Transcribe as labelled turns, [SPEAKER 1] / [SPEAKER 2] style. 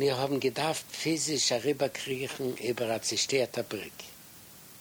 [SPEAKER 1] Wir haben gedacht, physisch rüberkriechen über eine zerstörte Brücke.